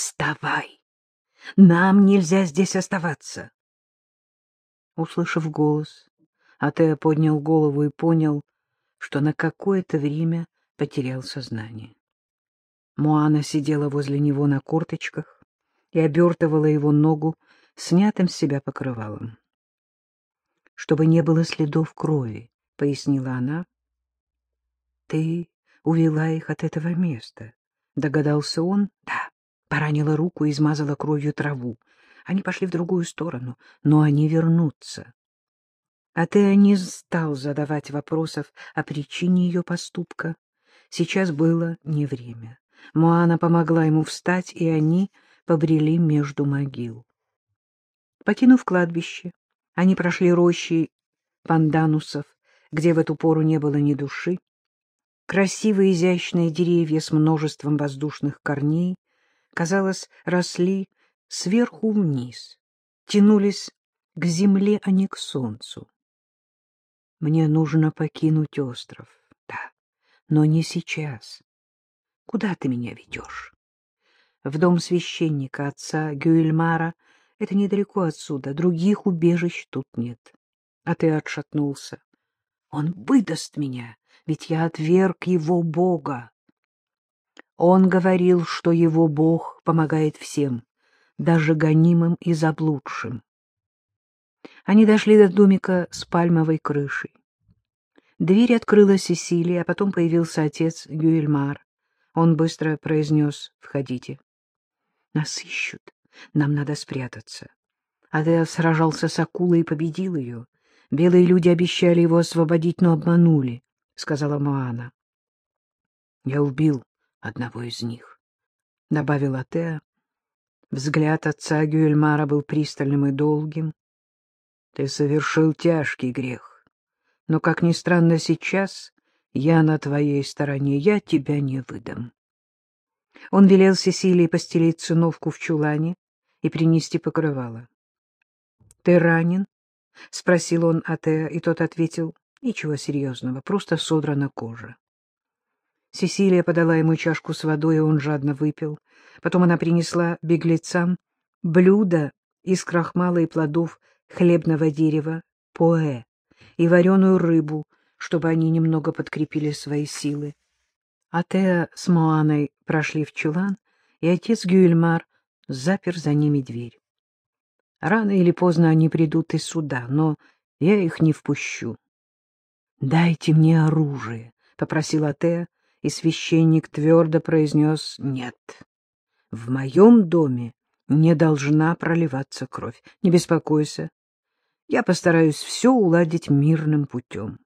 Вставай! Нам нельзя здесь оставаться. Услышав голос, Атеа поднял голову и понял, что на какое-то время потерял сознание. Моана сидела возле него на корточках и обертывала его ногу снятым с себя покрывалом. «Чтобы не было следов крови», — пояснила она. «Ты увела их от этого места», — догадался он. «Да, поранила руку и измазала кровью траву. Они пошли в другую сторону, но они вернутся». А ты не стал задавать вопросов о причине ее поступка. Сейчас было не время. Моана помогла ему встать, и они побрели между могил. Покинув кладбище, они прошли рощи панданусов, где в эту пору не было ни души. Красивые изящные деревья с множеством воздушных корней, казалось, росли сверху вниз, тянулись к земле, а не к солнцу. Мне нужно покинуть остров. Да, но не сейчас. Куда ты меня ведешь? В дом священника, отца Гюэльмара. Это недалеко отсюда. Других убежищ тут нет. А ты отшатнулся. Он выдаст меня, ведь я отверг его Бога. Он говорил, что его Бог помогает всем, даже гонимым и заблудшим. Они дошли до домика с пальмовой крышей. Дверь открыла Сесилия, а потом появился отец Гюэльмар. Он быстро произнес «Входите». «Нас ищут. Нам надо спрятаться». Адеа сражался с акулой и победил ее. Белые люди обещали его освободить, но обманули, — сказала Моана. — Я убил одного из них, — добавил Атеа. Взгляд отца Гюэльмара был пристальным и долгим. — Ты совершил тяжкий грех. Но, как ни странно, сейчас я на твоей стороне, я тебя не выдам. Он велел Сесилии постелить циновку в чулане и принести покрывало. — Ты ранен? — спросил он Атеа, и тот ответил, — ничего серьезного, просто содрана кожа. Сесилия подала ему чашку с водой, и он жадно выпил. Потом она принесла беглецам блюдо из крахмала и плодов хлебного дерева поэ и вареную рыбу, чтобы они немного подкрепили свои силы. Атеа с Моаной прошли в чулан, и отец Гюэльмар запер за ними дверь. Рано или поздно они придут и сюда, но я их не впущу. — Дайте мне оружие, — попросил Атеа, и священник твердо произнес «нет». В моем доме не должна проливаться кровь. Не беспокойся, я постараюсь все уладить мирным путем.